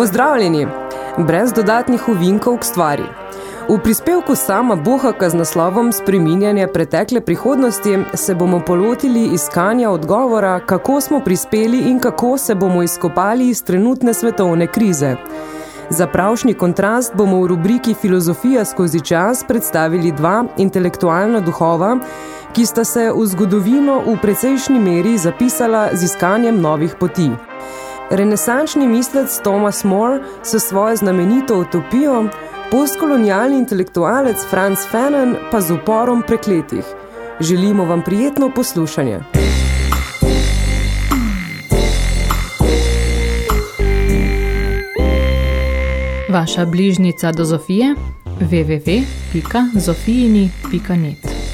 Pozdravljeni! Brez dodatnih uvinkov k stvari. V prispevku sama Bohaka z naslovom Spreminjanje pretekle prihodnosti se bomo polotili iskanja odgovora, kako smo prispeli in kako se bomo izkopali iz trenutne svetovne krize. Za pravšnji kontrast bomo v rubriki Filozofija skozi čas predstavili dva intelektualna duhova, ki sta se v zgodovino v precejšnji meri zapisala z iskanjem novih poti. Renesančni mislec Thomas More s svojo znamenito utopijo, postkolonialni intelektualec Franz Fanon pa z uporom prekletih. Želimo vam prijetno poslušanje. Vaša bližnica do Zofije www.zofijini.net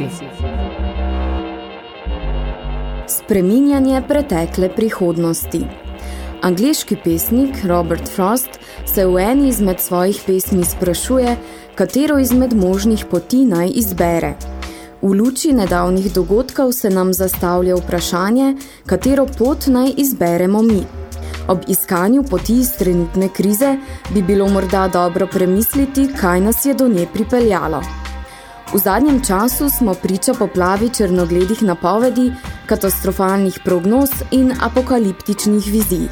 ljubimci. Spreminjanje pretekle prihodnosti Angliški pesnik Robert Frost se v eni izmed svojih pesmi sprašuje, katero izmed možnih poti naj izbere. V luči nedavnih dogodkov se nam zastavlja vprašanje, katero pot naj izberemo mi. Ob iskanju poti iz trenutne krize bi bilo morda dobro premisliti, kaj nas je do nje pripeljalo. V zadnjem času smo priča poplavi črnogledih napovedi, katastrofalnih prognoz in apokaliptičnih vizij.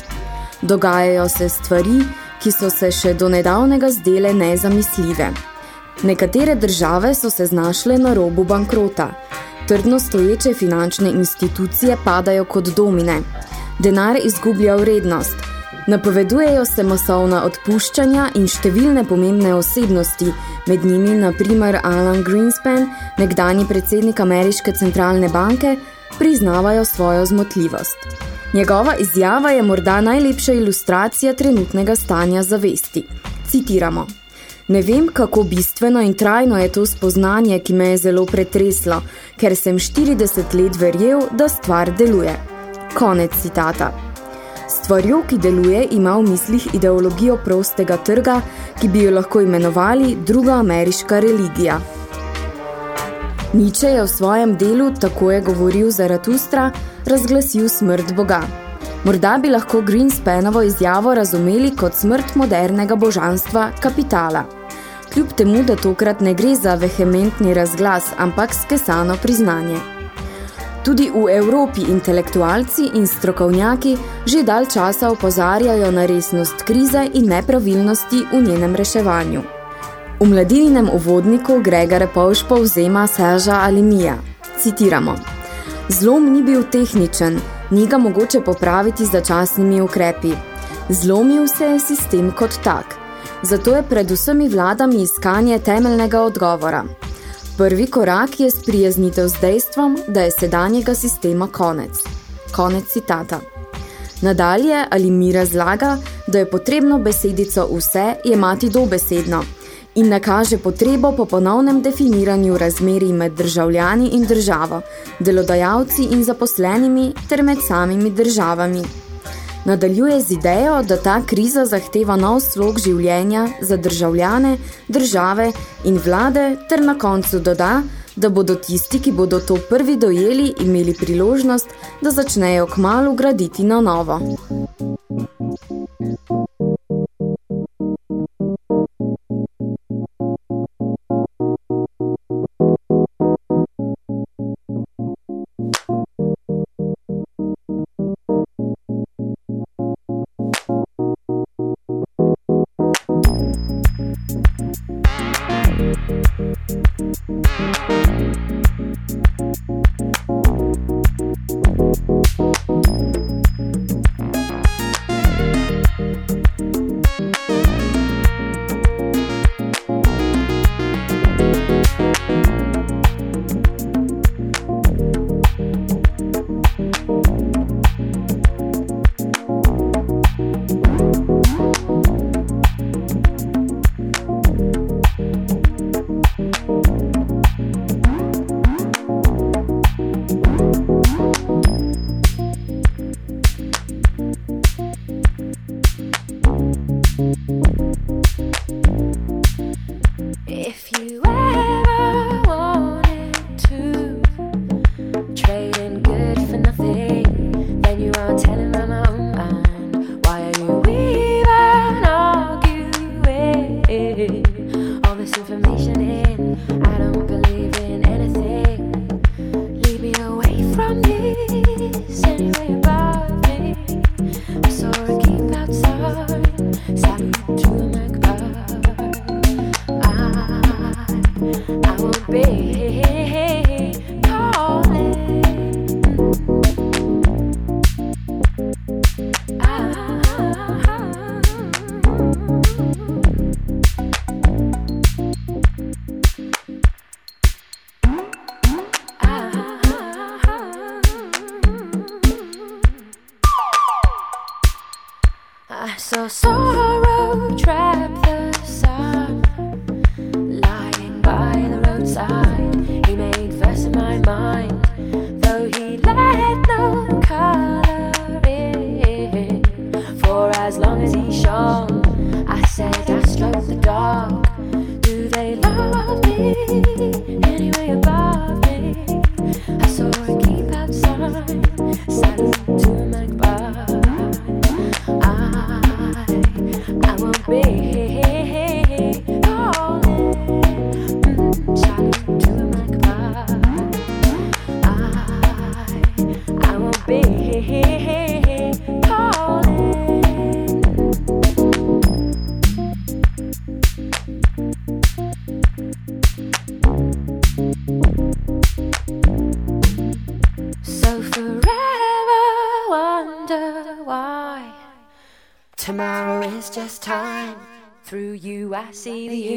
Dogajajo se stvari, ki so se še do nedavnega zdele nezamisljive. Nekatere države so se znašle na robu bankrota. Trdno stoječe finančne institucije padajo kot domine. Denar izgublja vrednost. Napovedujejo se masovna odpuščanja in številne pomembne osebnosti, med njimi na primer Alan Greenspan, nekdani predsednik Ameriške centralne banke, priznavajo svojo zmotljivost. Njegova izjava je morda najlepša ilustracija trenutnega stanja zavesti. Citiramo. Ne vem, kako bistveno in trajno je to spoznanje, ki me je zelo pretreslo, ker sem 40 let verjel, da stvar deluje. Konec citata. Stvarjo, ki deluje, ima v mislih ideologijo prostega trga, ki bi jo lahko imenovali druga ameriška religija. Nietzsche je v svojem delu, tako je govoril Zaratustra, razglasil smrt Boga. Morda bi lahko Greenspanovo izjavo razumeli kot smrt modernega božanstva kapitala. Kljub temu, da tokrat ne gre za vehementni razglas, ampak skesano priznanje. Tudi v Evropi intelektualci in strokovnjaki že dal časa opozarjajo na resnost krize in nepravilnosti v njenem reševanju. V mladininem uvodniku Gregor Povš povzema Seža Alimija. Citiramo. Zlom ni bil tehničen, ni ga mogoče popraviti z začasnimi ukrepi. Zlomil se je sistem kot tak. Zato je pred vsemi vladami iskanje temeljnega odgovora. Prvi korak je sprijaznitev z dejstvom, da je sedanjega sistema konec. Konec citata. Nadalje ali mi razlaga, da je potrebno besedico vse jemati dobesedno, in nakaže potrebo po ponovnem definiranju razmerij med državljani in državo, delodajalci in zaposlenimi ter med samimi državami. Nadaljuje z idejo, da ta kriza zahteva nov slog življenja za državljane, države in vlade ter na koncu doda, da bodo tisti, ki bodo to prvi dojeli, imeli priložnost, da začnejo kmalu graditi na novo. See the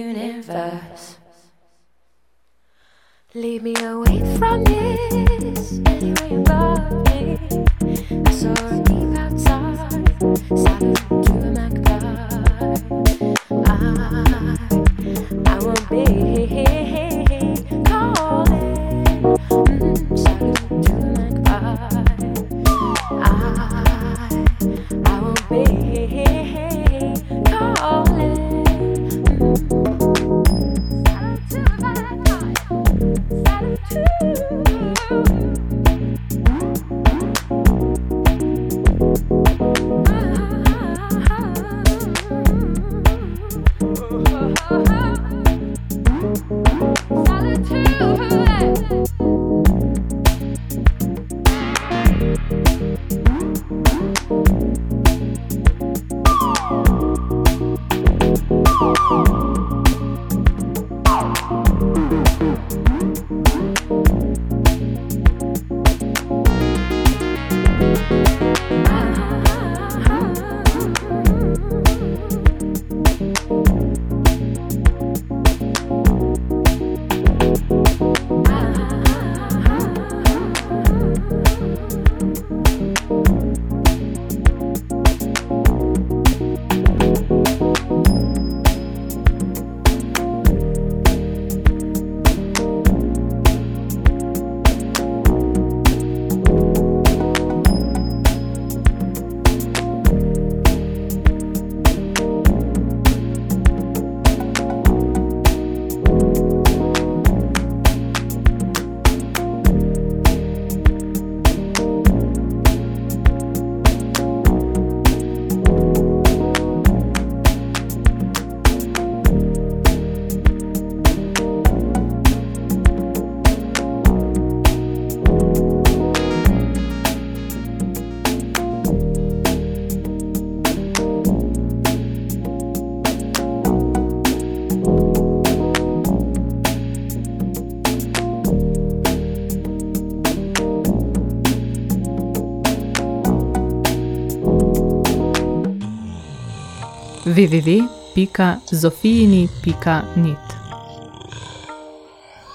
www.zofijini.net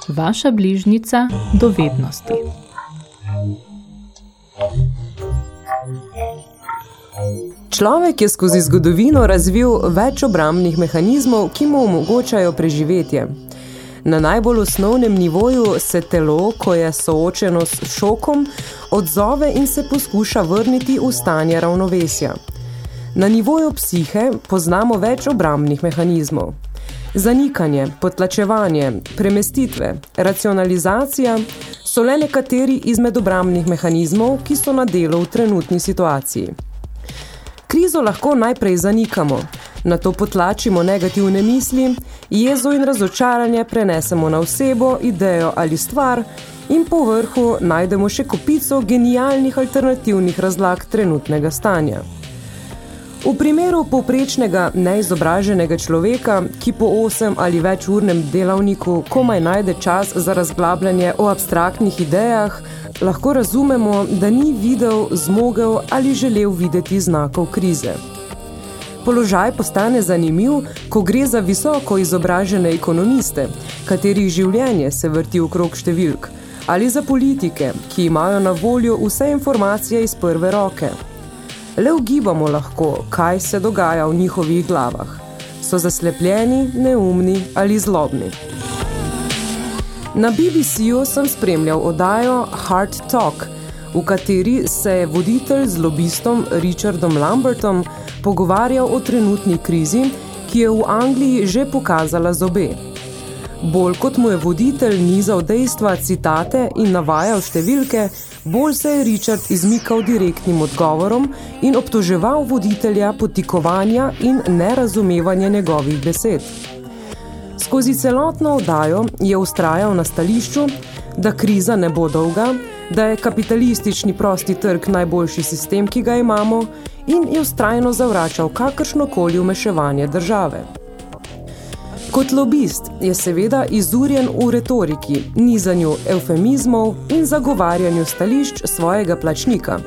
Vaša bližnica dovednosti. Človek je skozi zgodovino razvil več obrambnih mehanizmov, ki mu omogočajo preživetje. Na najbolj osnovnem nivoju se telo, ko je soočeno s šokom, odzove in se poskuša vrniti v stanje ravnovesja. Na nivoju psihe poznamo več obrambnih mehanizmov. Zanikanje, potlačevanje, premestitve, racionalizacija so le nekateri izmed obrambnih mehanizmov, ki so na delu v trenutni situaciji. Krizo lahko najprej zanikamo, na to potlačimo negativne misli, jezo in razočaranje prenesemo na osebo, idejo ali stvar in po vrhu najdemo še kopico genialnih alternativnih razlag trenutnega stanja. V primeru povprečnega neizobraženega človeka, ki po 8 ali več urnem delavniku komaj najde čas za razglabljanje o abstraktnih idejah, lahko razumemo, da ni videl, zmogel ali želel videti znakov krize. Položaj postane zanimiv, ko gre za visoko izobražene ekonomiste, katerih življenje se vrti okrog številk, ali za politike, ki imajo na voljo vse informacije iz prve roke. Le ugibamo lahko, kaj se dogaja v njihovih glavah. So zaslepljeni, neumni ali zlobni. Na BBC-ju sem spremljal oddajo Hard Talk, v kateri se je voditelj z lobistom Richardom Lambertom pogovarjal o trenutni krizi, ki je v Angliji že pokazala zobe. Bolj kot mu je voditelj nizal dejstva, citate in navajal številke, bolj se je Richard izmikal direktnim odgovorom in obtoževal voditelja potikovanja in nerazumevanja njegovih besed. Skozi celotno oddajo je ustrajal na stališču, da kriza ne bo dolga, da je kapitalistični prosti trg najboljši sistem, ki ga imamo in je ustrajno zavračal kakršnokoli umeševanje države. Kot lobist je seveda izurjen v retoriki, nizanju eufemizmov in zagovarjanju stališč svojega plačnika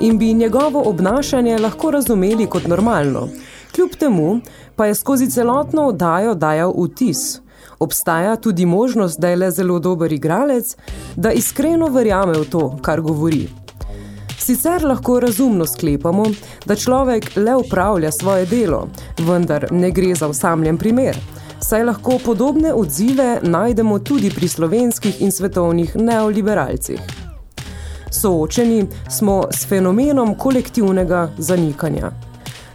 in bi njegovo obnašanje lahko razumeli kot normalno. Kljub temu pa je skozi celotno oddajo dajal vtis. Obstaja tudi možnost, da je le zelo dober igralec, da iskreno verjame v to, kar govori. Sicer lahko razumno sklepamo, da človek le upravlja svoje delo, vendar ne gre za osamljen primer, saj lahko podobne odzive najdemo tudi pri slovenskih in svetovnih neoliberalcih. Soočeni smo s fenomenom kolektivnega zanikanja.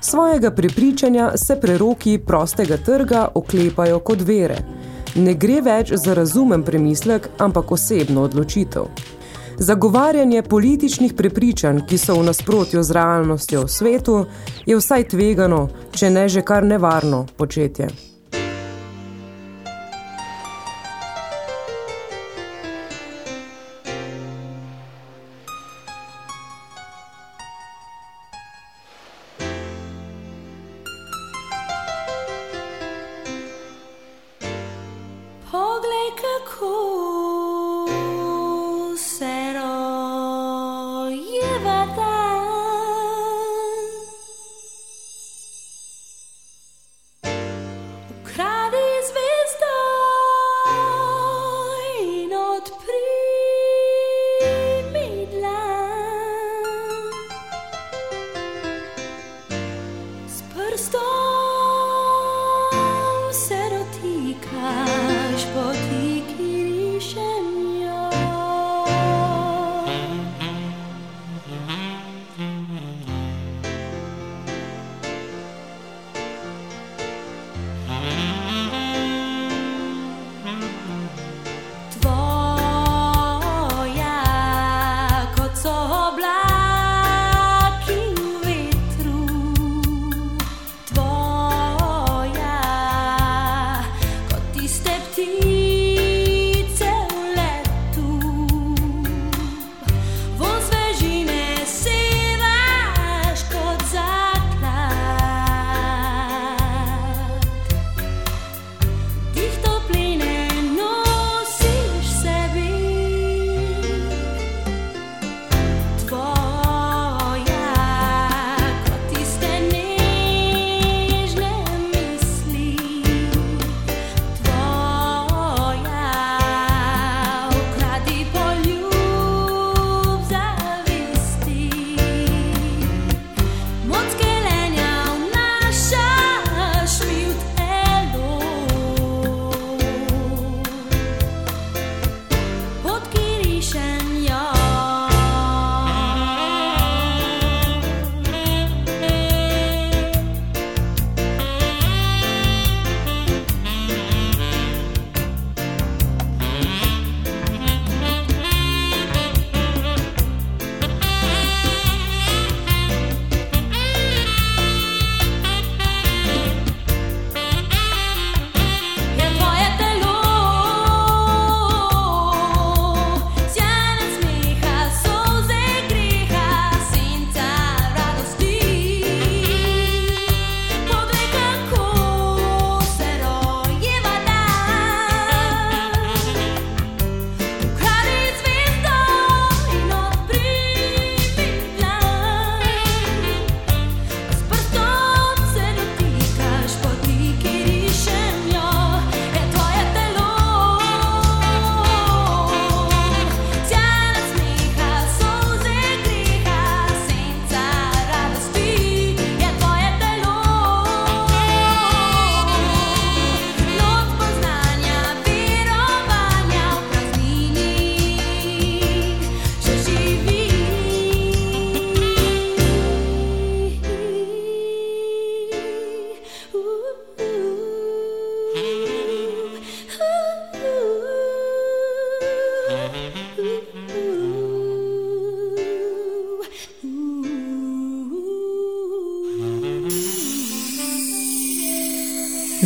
Svojega prepričanja se preroki prostega trga oklepajo kot vere. Ne gre več za razumen premislek, ampak osebno odločitev. Zagovarjanje političnih prepričanj, ki so v nasprotju z realnostjo v svetu, je vsaj tvegano, če ne že kar nevarno početje.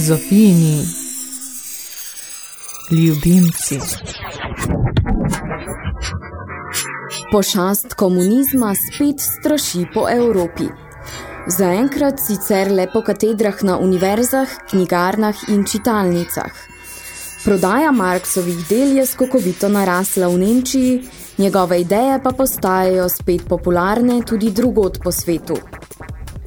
Zofijini ljubimci. Pošast komunizma spet straši po Evropi. Zaenkrat sicer le po katedrah na univerzah, knjigarnah in čitalnicah. Prodaja Marksovih del je skokovito narasla v Nemčiji, Njegove ideje pa postajajo spet popularne tudi drugod po svetu.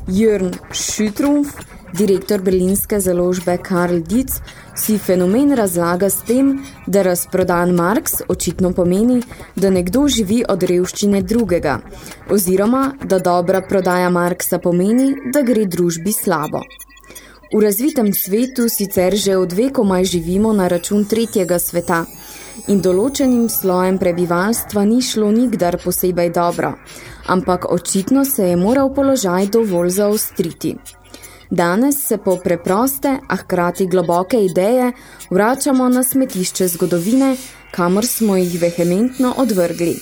Jörn Schütrumpf, direktor berlinske založbe Karl Dietz, si fenomen razlaga s tem, da razprodan Marx očitno pomeni, da nekdo živi od revščine drugega, oziroma da dobra prodaja Marxa pomeni, da gre družbi slabo. V razvitem svetu sicer že od vekomaj živimo na račun tretjega sveta in določenim slojem prebivalstva ni šlo nikdar posebej dobro, ampak očitno se je moral položaj dovolj zaostriti. Danes se po preproste, a hkrati globoke ideje vračamo na smetišče zgodovine, kamor smo jih vehementno odvrgli.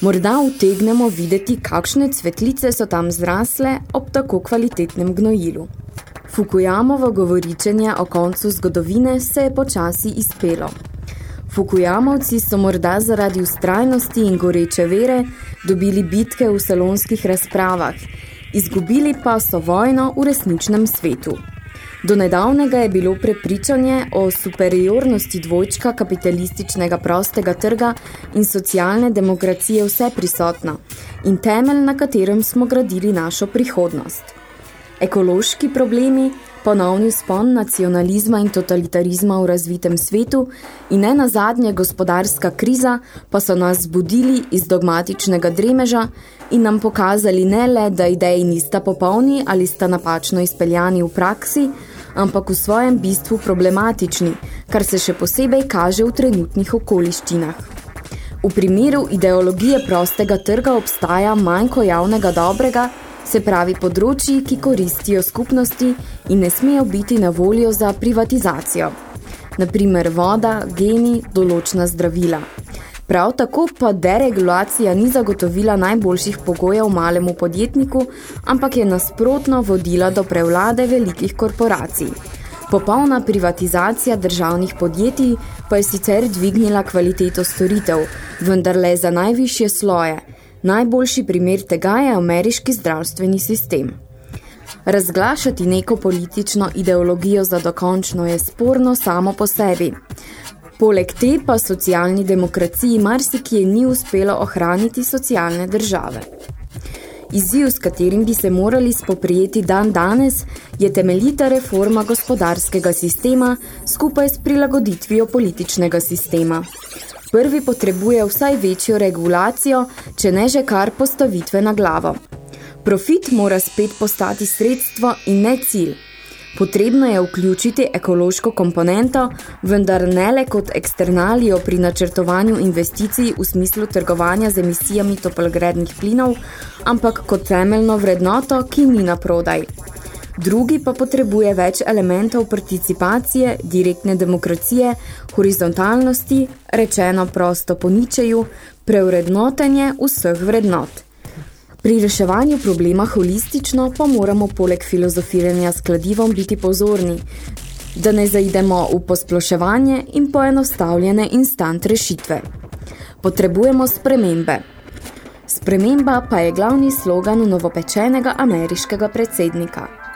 Morda utegnemo videti, kakšne cvetlice so tam zrasle ob tako kvalitetnem gnojilu. Fukuyamovo govoričenje o koncu zgodovine se je počasi izpelo. Fukuyamovci so morda zaradi ustrajnosti in goreče vere dobili bitke v salonskih razpravah, izgubili pa so vojno v resničnem svetu. Do nedavnega je bilo prepričanje o superiornosti dvojčka kapitalističnega prostega trga in socialne demokracije vse prisotno in temelj, na katerem smo gradili našo prihodnost. Ekološki problemi, ponovni spon nacionalizma in totalitarizma v razvitem svetu in ne nazadnje gospodarska kriza pa so nas zbudili iz dogmatičnega dremeža in nam pokazali ne le, da ideji nista popolni ali sta napačno izpeljani v praksi, ampak v svojem bistvu problematični, kar se še posebej kaže v trenutnih okoliščinah. V primeru ideologije prostega trga obstaja manjko javnega dobrega, se pravi področji, ki koristijo skupnosti in ne smejo biti na voljo za privatizacijo. Naprimer voda, geni, določna zdravila. Prav tako pa deregulacija ni zagotovila najboljših pogojev malemu podjetniku, ampak je nasprotno vodila do prevlade velikih korporacij. Popolna privatizacija državnih podjetij pa je sicer dvignila kvaliteto storitev, vendar le za najvišje sloje. Najboljši primer tega je ameriški zdravstveni sistem. Razglašati neko politično ideologijo za dokončno je sporno samo po sebi. Poleg te pa socialni demokraciji marsikje ni uspelo ohraniti socialne države. Izziv, s katerim bi se morali spoprijeti dan danes, je temeljita reforma gospodarskega sistema skupaj s prilagoditvijo političnega sistema. Prvi potrebuje vsaj večjo regulacijo, če ne že kar postavitve na glavo. Profit mora spet postati sredstvo in ne cilj. Potrebno je vključiti ekološko komponento, vendar ne le kot eksternalijo pri načrtovanju investicij v smislu trgovanja z emisijami toplogrednih plinov, ampak kot temeljno vrednoto, ki ni na prodaj. Drugi pa potrebuje več elementov participacije, direktne demokracije, horizontalnosti, rečeno prosto po ničeju, preurednotenje vseh vrednot. Pri reševanju problema holistično pa moramo poleg filozofiranja s kladivom biti pozorni, da ne zaidemo v posploševanje in poenostavljene instant rešitve. Potrebujemo spremembe. Sprememba pa je glavni slogan novopečenega ameriškega predsednika.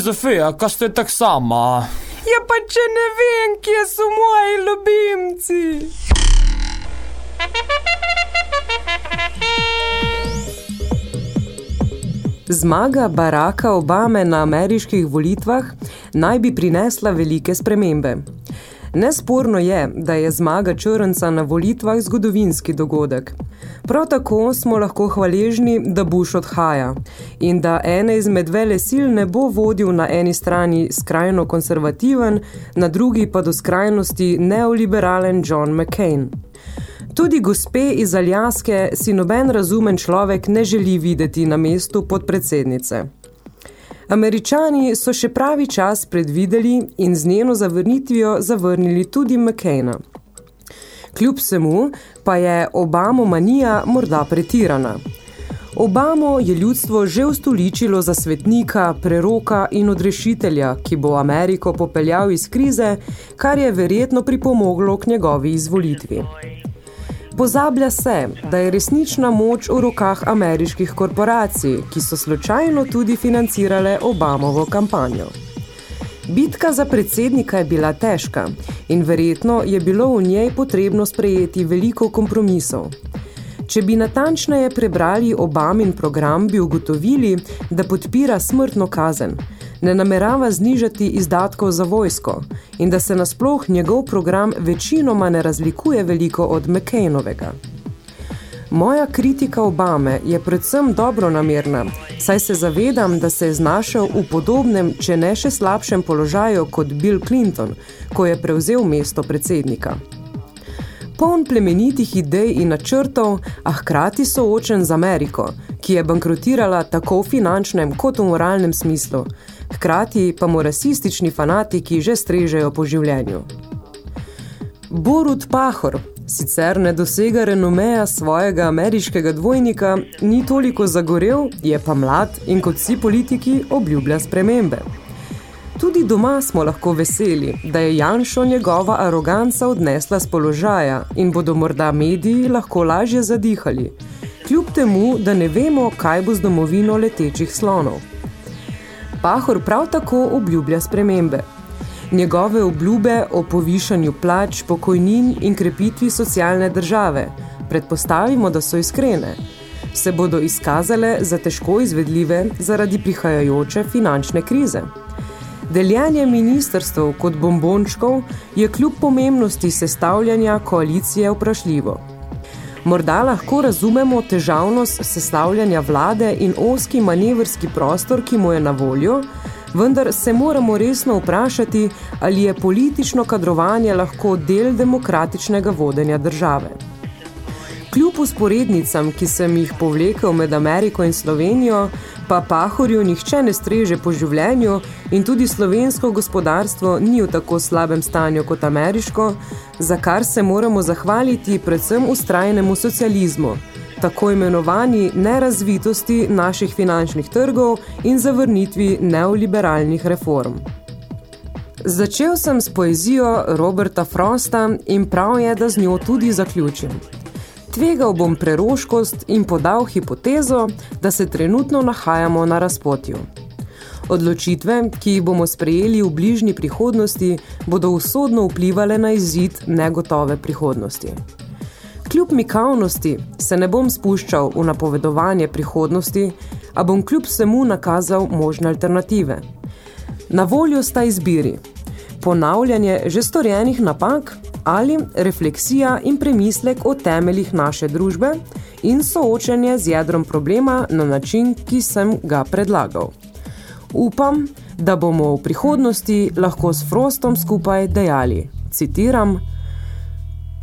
Zofija, kaj ste tak sama? Ja, pa če ne vem, kje so moji ljubimci. Zmaga Baracka Obame na ameriških volitvah naj bi prinesla velike spremembe. Nesporno je, da je zmaga črnca na volitvah zgodovinski dogodek. Prav tako smo lahko hvaležni, da Bush odhaja in da ene izmed vele sil ne bo vodil na eni strani skrajno konservativen, na drugi pa do skrajnosti neoliberalen John McCain. Tudi gospe iz Aljaske si noben razumen človek ne želi videti na mestu podpredsednice. Američani so še pravi čas predvideli in z njeno zavrnitvijo zavrnili tudi McCaina. Kljub vsemu pa je Obamo manija morda pretirana. Obamo je ljudstvo že ustoličilo za svetnika, preroka in odrešitelja, ki bo Ameriko popeljal iz krize, kar je verjetno pripomoglo k njegovi izvolitvi. Pozablja se, da je resnična moč v rokah ameriških korporacij, ki so slučajno tudi financirale Obamovo kampanjo. Bitka za predsednika je bila težka in verjetno je bilo v njej potrebno sprejeti veliko kompromisov. Če bi natančneje prebrali Obamin program, bi ugotovili, da podpira smrtno kazen, ne namerava znižati izdatkov za vojsko in da se nasploh njegov program večinoma ne razlikuje veliko od McCainovega. Moja kritika Obame je predvsem dobronamerna, saj se zavedam, da se je znašel v podobnem, če ne še slabšem položaju kot Bill Clinton, ko je prevzel mesto predsednika. Poln plemenitih idej in načrtov, a hkrati soočen z Ameriko, ki je bankrotirala tako v finančnem kot v moralnem smislu, hkrati pa mu rasistični fanatiki že strežejo po življenju. Borut Pahor, sicer ne dosega renomeja svojega ameriškega dvojnika, ni toliko zagorel, je pa mlad in kot vsi politiki obljublja spremembe. Tudi doma smo lahko veseli, da je Janšo njegova aroganca odnesla z položaja in bodo morda mediji lahko lažje zadihali, kljub temu, da ne vemo, kaj bo z domovino letečih slonov. Pahor prav tako obljublja spremembe. Njegove obljube o povišanju plač, pokojnin in krepitvi socialne države, predpostavimo, da so iskrene, se bodo izkazale za težko izvedljive zaradi prihajajoče finančne krize. Deljenje ministrstv kot bombončkov je kljub pomembnosti sestavljanja koalicije vprašljivo. Morda lahko razumemo težavnost sestavljanja vlade in oski manevrski prostor, ki mu je na voljo, vendar se moramo resno vprašati, ali je politično kadrovanje lahko del demokratičnega vodenja države. Kljub usporednicam, ki sem jih povlekel med Ameriko in Slovenijo, pa Pahorju nihče ne streže po življenju in tudi slovensko gospodarstvo ni v tako slabem stanju kot ameriško, za kar se moramo zahvaliti predvsem ustrajnemu socializmu, tako imenovani nerazvitosti naših finančnih trgov in zavrnitvi neoliberalnih reform. Začel sem s poezijo Roberta Frosta in prav je, da z njo tudi zaključim. Tvegal bom preroškost in podal hipotezo, da se trenutno nahajamo na razpotju. Odločitve, ki jih bomo sprejeli v bližnji prihodnosti, bodo usodno vplivale na izid negotove prihodnosti. Kljub mikavnosti se ne bom spuščal v napovedovanje prihodnosti, a bom kljub vsemu nakazal možne alternative. Na voljo sta izbiri. Ponavljanje že storjenih napak ali refleksija in premislek o temeljih naše družbe in soočenje z jedrom problema na način, ki sem ga predlagal. Upam, da bomo v prihodnosti lahko s Frostom skupaj dejali, citiram,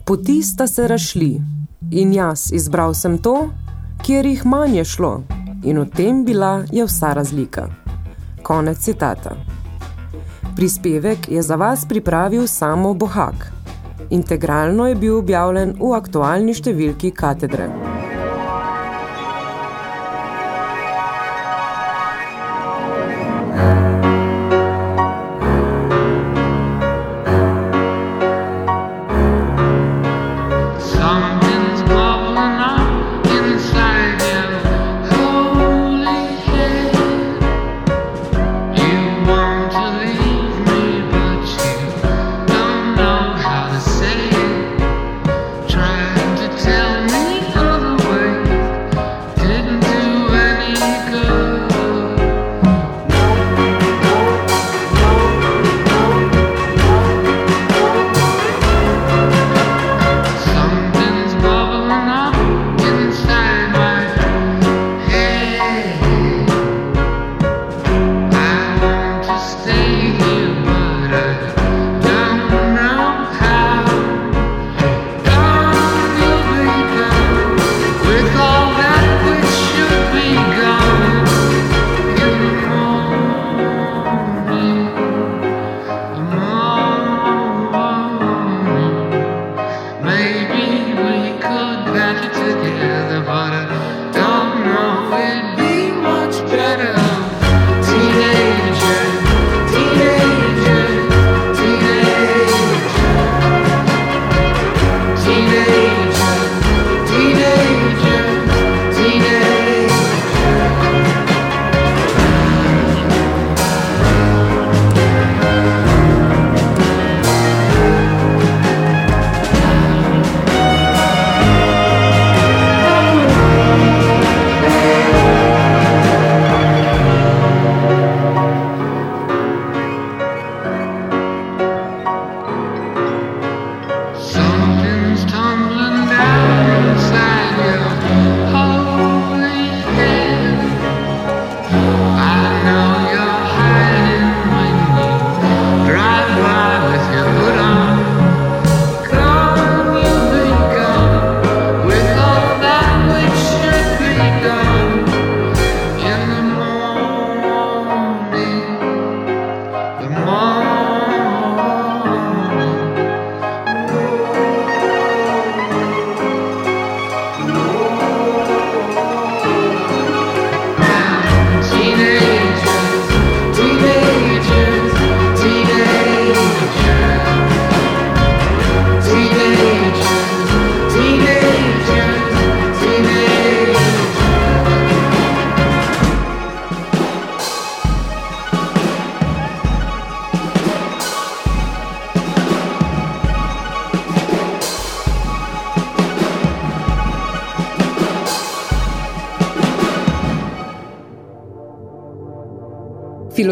Poti sta se rašli in jaz izbral sem to, kjer jih manj je šlo in v tem bila je vsa razlika. Konec citata. Prispevek je za vas pripravil samo Bohak. Integralno je bil objavljen v aktualni številki katedre.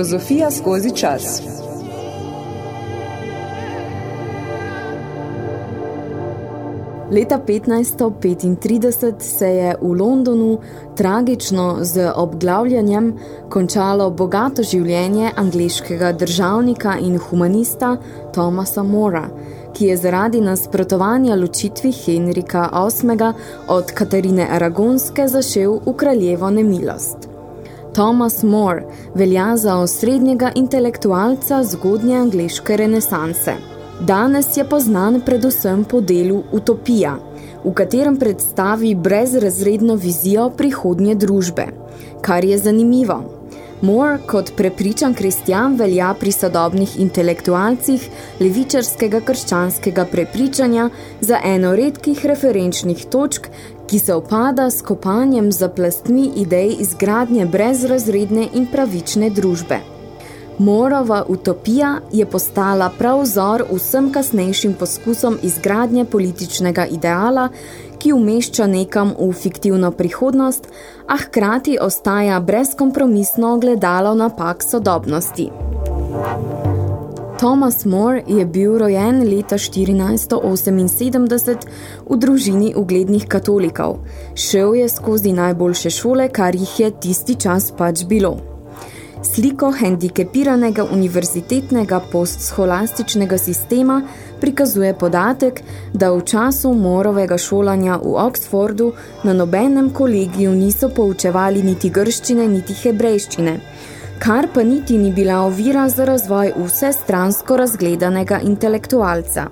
Filozofija skozi čas. Leta 1535 se je v Londonu tragično z obglavljanjem končalo bogato življenje angleškega državnika in humanista Thomasa Mora, ki je zaradi nasprotovanja ločitvi Henrika VIII. od Katarine Aragonske zašel v kraljevo nemilost. Thomas More velja za osrednjega intelektualca zgodnje angleške renesanse. Danes je poznan predvsem po delu Utopija, v katerem predstavi brezrazredno vizijo prihodnje družbe, kar je zanimivo. Moore kot prepričan kristjan velja pri sodobnih intelektualcih levičarskega krščanskega prepričanja za eno redkih referenčnih točk, ki se opada s kopanjem za plastmi idej izgradnje brezrazredne in pravične družbe. Morova utopija je postala prav vzor vsem kasnejšim poskusom izgradnje političnega ideala, ki umešča nekam v fiktivno prihodnost, a hkrati ostaja brezkompromisno gledalo napak sodobnosti. Thomas More je bil rojen leta 1478 v družini uglednih katolikov. Šel je skozi najboljše šole, kar jih je tisti čas pač bilo. Sliko hendikepiranega univerzitetnega postscholastičnega sistema prikazuje podatek, da v času Morovega šolanja v Oxfordu na nobenem kolegiju niso poučevali niti grščine, niti hebrejščine, kar pa niti ni bila ovira za razvoj vse stransko razgledanega intelektualca.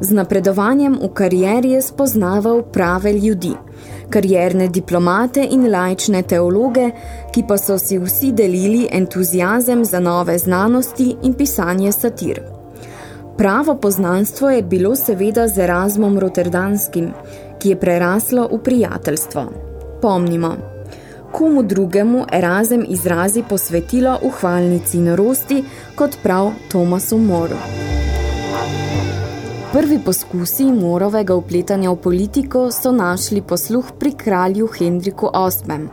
Z napredovanjem v karieri je spoznaval prave ljudi, karierne diplomate in laične teologe, ki pa so si vsi delili entuzijazem za nove znanosti in pisanje satir. Pravo poznanstvo je bilo seveda z Erasmom Rotterdanskim, ki je preraslo v prijateljstvo. Pomnimo, komu drugemu Erasem izrazi posvetilo v hvalnici norosti kot prav Tomasu Moru. Prvi poskusi Morovega upletanja v politiko so našli posluh pri kralju Hendriku VIII.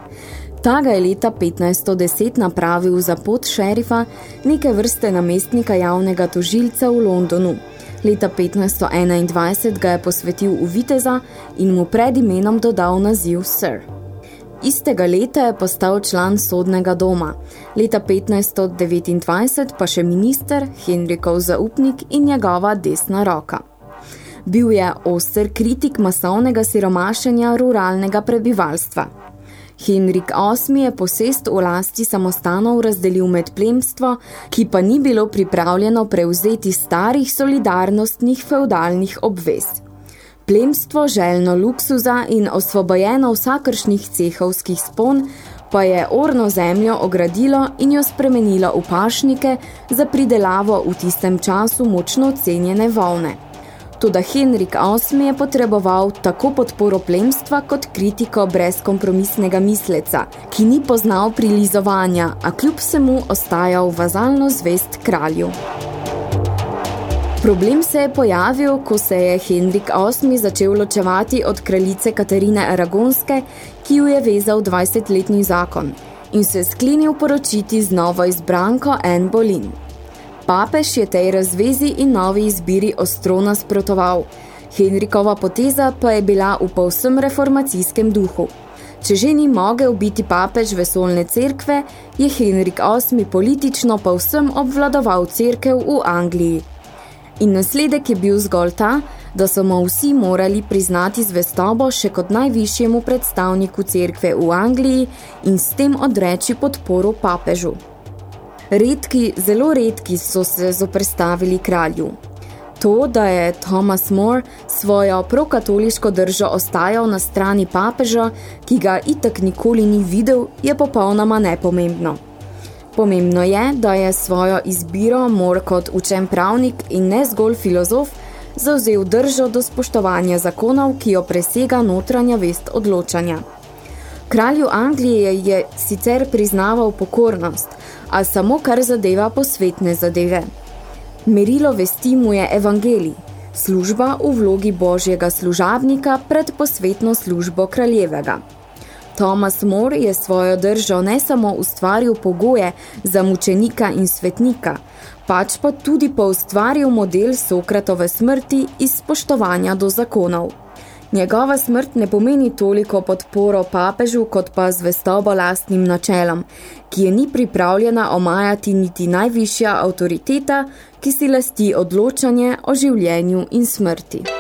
Ta ga je leta 1510 napravil za pot šerifa neke vrste namestnika javnega tožilca v Londonu. Leta 1521 ga je posvetil v viteza in mu pred imenom dodal naziv Sir. Istega leta je postal član sodnega doma, leta 1529 pa še minister, Henrikov zaupnik in njegova desna roka. Bil je oster kritik masovnega siromašenja ruralnega prebivalstva. Henrik VIII je posest v lasti samostanov razdelil med plemstvo, ki pa ni bilo pripravljeno prevzeti starih solidarnostnih feudalnih obvez. Plemstvo željno luksuza in osvobojeno vsakršnih cehovskih spon pa je orno zemljo ogradilo in jo spremenilo v pašnike za pridelavo v tistem času močno cenjene volne. Toda Henrik VIII je potreboval tako podporo plemstva kot kritiko brezkompromisnega misleca, ki ni poznal prilizovanja, a kljub vsemu ostajal vazalno zvest kralju. Problem se je pojavil, ko se je Henrik VIII začel ločevati od kraljice Katarine Aragonske, ki ju je vezal 20-letni zakon, in se sklenil poročiti z novo izbranko Anne Boleyn. Papež je tej razvezi in novi izbiri ostro nasprotoval. Henrikova poteza pa je bila v povsem reformacijskem duhu. Če že ni mogel biti papež vesolne cerkve, je Henrik VIII politično povsem obvladoval cerkev v Angliji. In nasledek je bil zgolj ta, da so mu vsi morali priznati zvestobo še kot najvišjemu predstavniku cerkve v Angliji in s tem odreči podporo papežu. Redki, zelo redki so se zoprstavili kralju. To, da je Thomas More svojo prokatoliško držo ostajal na strani papeža, ki ga itak nikoli ni videl, je popolnoma nepomembno. Pomembno je, da je svojo izbiro More kot učen pravnik in ne zgolj filozof zauzel držo do spoštovanja zakonov, ki jo presega notranja vest odločanja. Kralju Anglije je sicer priznaval pokornost, a samo kar zadeva posvetne zadeve. Merilo vesti mu je evangelij, služba v vlogi božjega služabnika pred posvetno službo kraljevega. Thomas More je svojo držo ne samo ustvaril pogoje za mučenika in svetnika, pač pa tudi poustvaril model Sokratove smrti iz spoštovanja do zakonov. Njegova smrt ne pomeni toliko podporo papežu, kot pa zvestobo lastnim načelom, ki je ni pripravljena omajati niti najvišja avtoriteta, ki si lasti odločanje o življenju in smrti.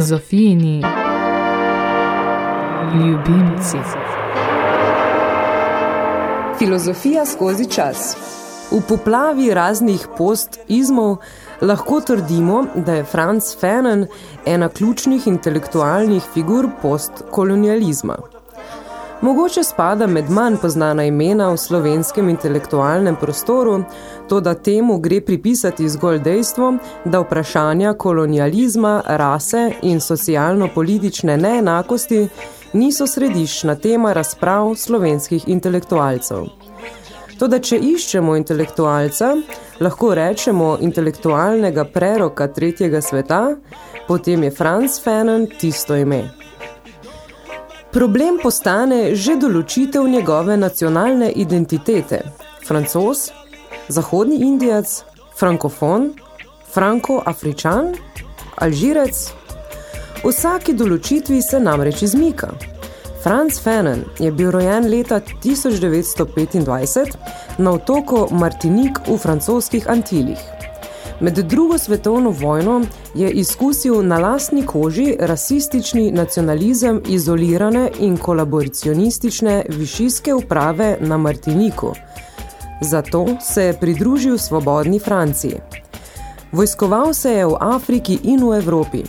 Zofijini ljubimci. Filozofija skozi čas. V poplavi raznih post-izmov lahko trdimo, da je Franz Fanon ena ključnih intelektualnih figur postkolonializma. Mogoče spada med manj poznana imena v slovenskem intelektualnem prostoru, to da temu gre pripisati zgolj dejstvo, da vprašanja kolonializma, rase in socialno-politične neenakosti niso središčna tema razprav slovenskih intelektualcev. Toda če iščemo intelektualca, lahko rečemo intelektualnega preroka tretjega sveta, potem je Franz Fanon tisto ime. Problem postane že določitev njegove nacionalne identitete. Francoz, zahodni indijac, frankofon, franko-afričan, alžirec. Vsaki določitvi se namreč izmika. Franz Fanon je bil rojen leta 1925 na otoku Martinique v francoskih Antilih. Med drugo svetovno vojno je izkusil na lastni koži rasistični nacionalizem izolirane in kolaboracionistične višijske uprave na Martiniku. Zato se je pridružil svobodni Franciji. Vojskoval se je v Afriki in v Evropi.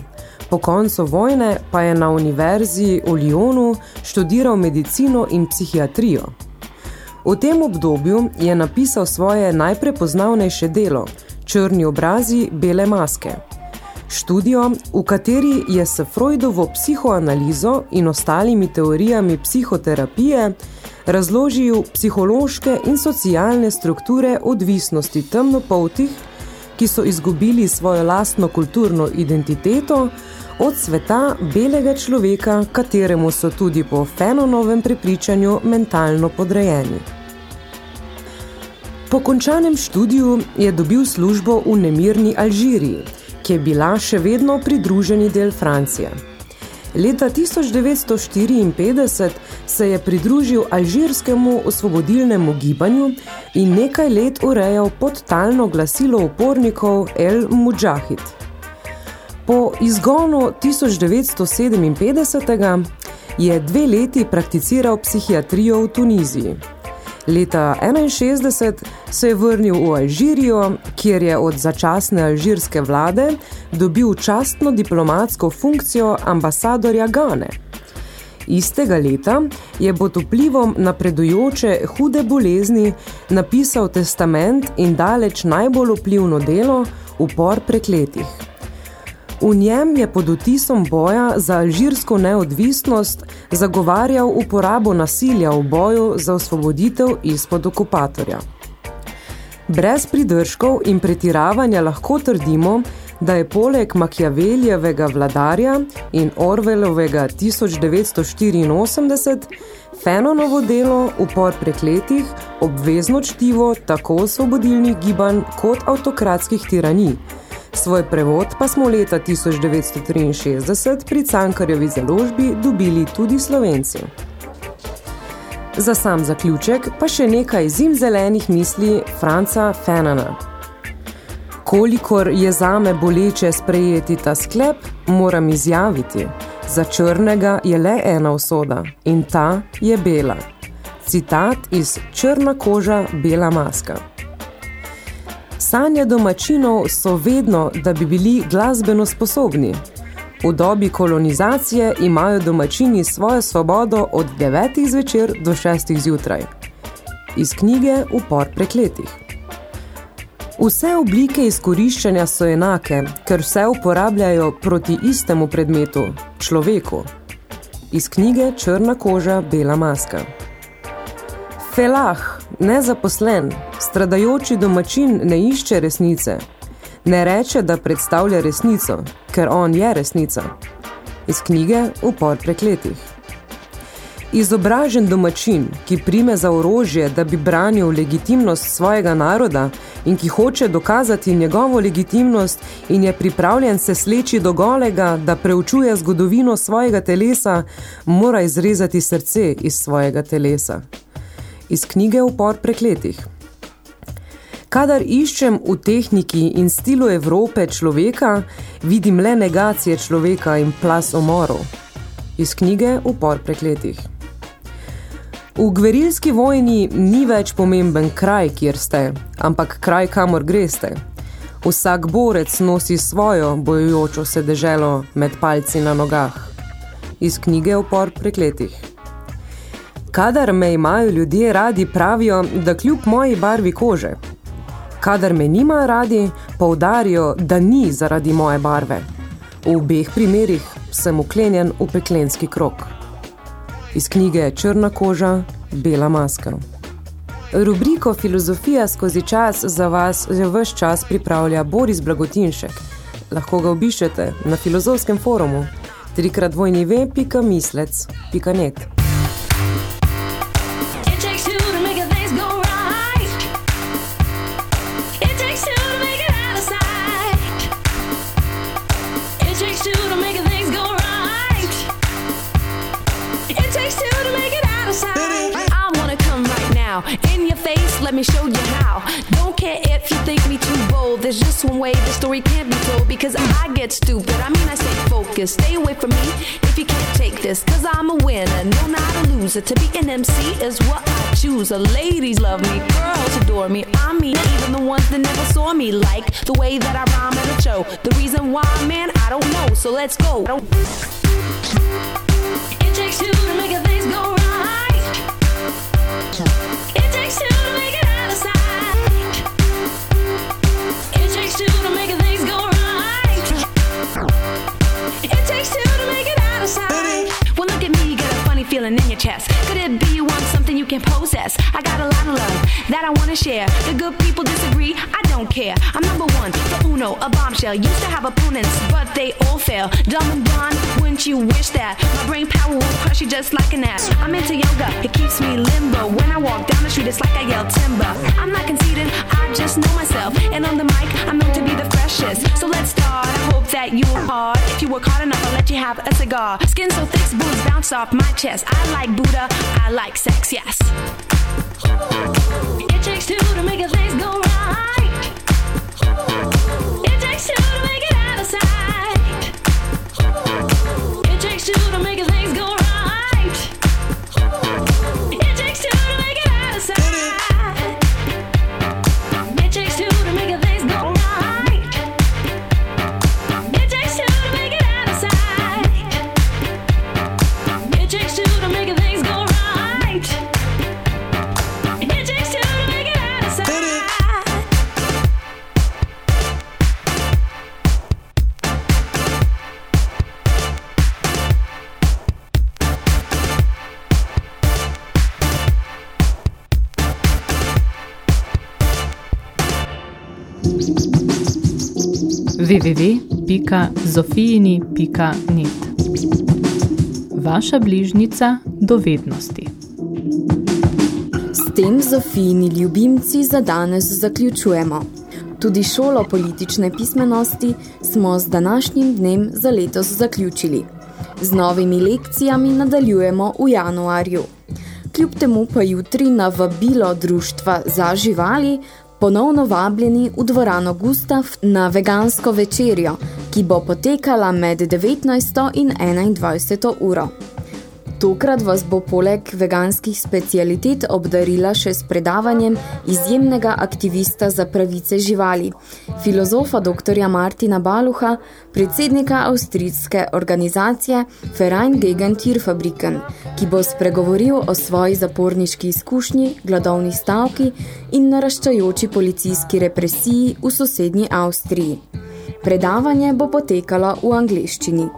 Po koncu vojne pa je na univerzi v Lyonu študiral medicino in psihiatrijo. V tem obdobju je napisal svoje najprepoznavnejše delo – Črni obrazi bele maske. Študijo, v kateri je s Freudovo psihoanalizo in ostalimi teorijami psihoterapije razložil psihološke in socialne strukture odvisnosti temnopoltih, ki so izgubili svojo lastno kulturno identiteto od sveta belega človeka, kateremu so tudi po Fenonovem prepričanju mentalno podrejeni. Po končanem študiju je dobil službo v nemirni Alžiriji, ki je bila še vedno pridruženi del Francije. Leta 1954 se je pridružil alžirskemu osvobodilnemu gibanju in nekaj let urejal podtalno glasilo upornikov El Mujahid. Po izgonu 1957 je dve leti prakticiral psihiatrijo v Tuniziji. Leta 61 se je vrnil v Alžirijo, kjer je od začasne alžirske vlade dobil častno diplomatsko funkcijo ambasadorja Gane. Istega leta je pod vplivom napredujoče hude bolezni napisal testament in daleč najbolj vplivno delo Upor prekletih. V njem je pod vtisom boja za alžirsko neodvisnost zagovarjal uporabo nasilja v boju za osvoboditev izpod okupatorja. Brez pridržkov in pretiravanja lahko trdimo, da je poleg Machiavelijevega vladarja in Orwellovega 1984 Fenonovo delo Upor prekletih obvezno čtivo tako osvobodilnih gibanj kot avtokratskih tiranij, Svoj prevod pa smo leta 1963 pri Cankarjevi založbi dobili tudi Slovenci. Za sam zaključek pa še nekaj zimzelenih misli Franca Fenana. Kolikor je zame boleče sprejeti ta sklep, moram izjaviti. Za črnega je le ena usoda in ta je bela. Citat iz Črna koža, bela maska. Sanje domačinov so vedno, da bi bili glasbeno sposobni. V dobi kolonizacije imajo domačini svojo svobodo od 9. zvečer do 6. zjutraj. Iz knjige Upor prekletih. Vse oblike izkoriščanja so enake, ker vse uporabljajo proti istemu predmetu, človeku. Iz knjige Črna koža, bela maska. Felah, nezaposlen, stradajoči domačin ne išče resnice. Ne reče, da predstavlja resnico, ker on je resnica. Iz knjige Upor prekletih. Izobražen domačin, ki prime za orožje, da bi branil legitimnost svojega naroda in ki hoče dokazati njegovo legitimnost in je pripravljen se sleči do golega, da preučuje zgodovino svojega telesa, mora izrezati srce iz svojega telesa iz knjige Upor prekletih. Kadar iščem v tehniki in stilu Evrope človeka, vidim le negacije človeka in plas omorov. Iz knjige Upor prekletih. V gverilski vojni ni več pomemben kraj, kjer ste, ampak kraj, kamor greste. Vsak borec nosi svojo bojujočo se deželo med palci na nogah. Iz knjige Upor prekletih. Kadar me imajo ljudje radi, pravijo, da kljub moji barvi kože. Kadar me nima radi, poudarijo, da ni zaradi moje barve. V obeh primerih sem uklenjen v peklenski krok. Iz knjige Črna koža, bela maska. Rubriko Filozofija skozi čas za vas že ves čas pripravlja Boris Blagotinšek. Lahko ga obiščete na filozofskem forumu trikrat me show you how. Don't care if you think me too bold. There's just one way the story can't be told because I get stupid. I mean, I stay focused. Stay away from me if you can't take this. Cause I'm a winner, no, not a loser. To be an MC is what I choose. The ladies love me, girls adore me. I mean, even the ones that never saw me like the way that I rhyme at a show. The reason why, man, I don't know. So let's go. It takes two to make a things go right. It takes two to make two to make things feeling in your chest. Could it be you want something you can possess? I got a lot of love that I wanna share. The good people disagree, I don't care. I'm number one, the uno, a bombshell. Used to have opponents, but they all fail. Dumb and blonde, wouldn't you wish that? My brain power will crush you just like an ass. I'm into yoga, it keeps me limbo. When I walk down the street, it's like I yell timber. I'm not conceited, I just know myself. And on the mic, I'm known to be the freshest. So let's start. I hope that you work hard. If you work hard enough, I'll let you have a cigar. Skin so thick, boobs bounce off my chest. I like Buddha, I like sex, yes. It takes two to make a things go right. It takes two to make it out of sight. It takes two to make www.zofijini.net Vaša bližnica dovednosti. S tem Zofijini ljubimci za danes zaključujemo. Tudi šolo politične pismenosti smo z današnjim dnem za letos zaključili. Z novimi lekcijami nadaljujemo v januarju. Kljub temu pa jutri na vabilo Društva za živali ponovno vabljeni v dvorano Gustav na vegansko večerjo, ki bo potekala med 19. in 21. uro. Tokrat vas bo poleg veganskih specialitet obdarila še s predavanjem izjemnega aktivista za pravice živali, filozofa dr. Martina Baluha, predsednika avstrijske organizacije Verein gegen Tierfabriken, ki bo spregovoril o svoji zaporniški izkušnji, gladovni stavki in naraščajoči policijski represiji v sosednji Avstriji. Predavanje bo potekalo v angleščini.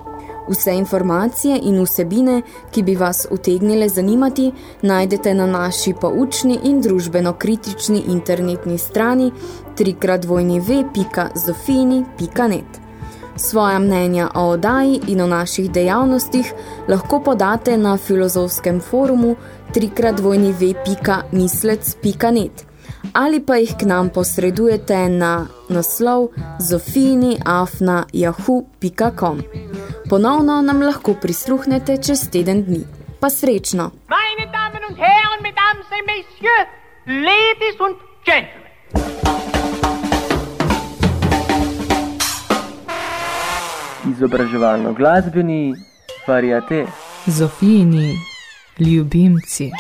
Vse informacije in vsebine, ki bi vas utegnile zanimati, najdete na naši poučni in družbeno-kritični internetni strani www.zofini.net. Svoja mnenja o oddaji in o naših dejavnostih lahko podate na filozofskem forumu www.mislec.net ali pa jih k nam posredujete na naslov zofini.afna.yahoo.com. Ponovno nam lahko prisluhnete čez teden dni. Pa srečno! Meine Damen und Herren, Mesdames et Messieurs, Ladies und Gentlemen. Izobraževalno-glasbeni variate. Zofijini ljubimci.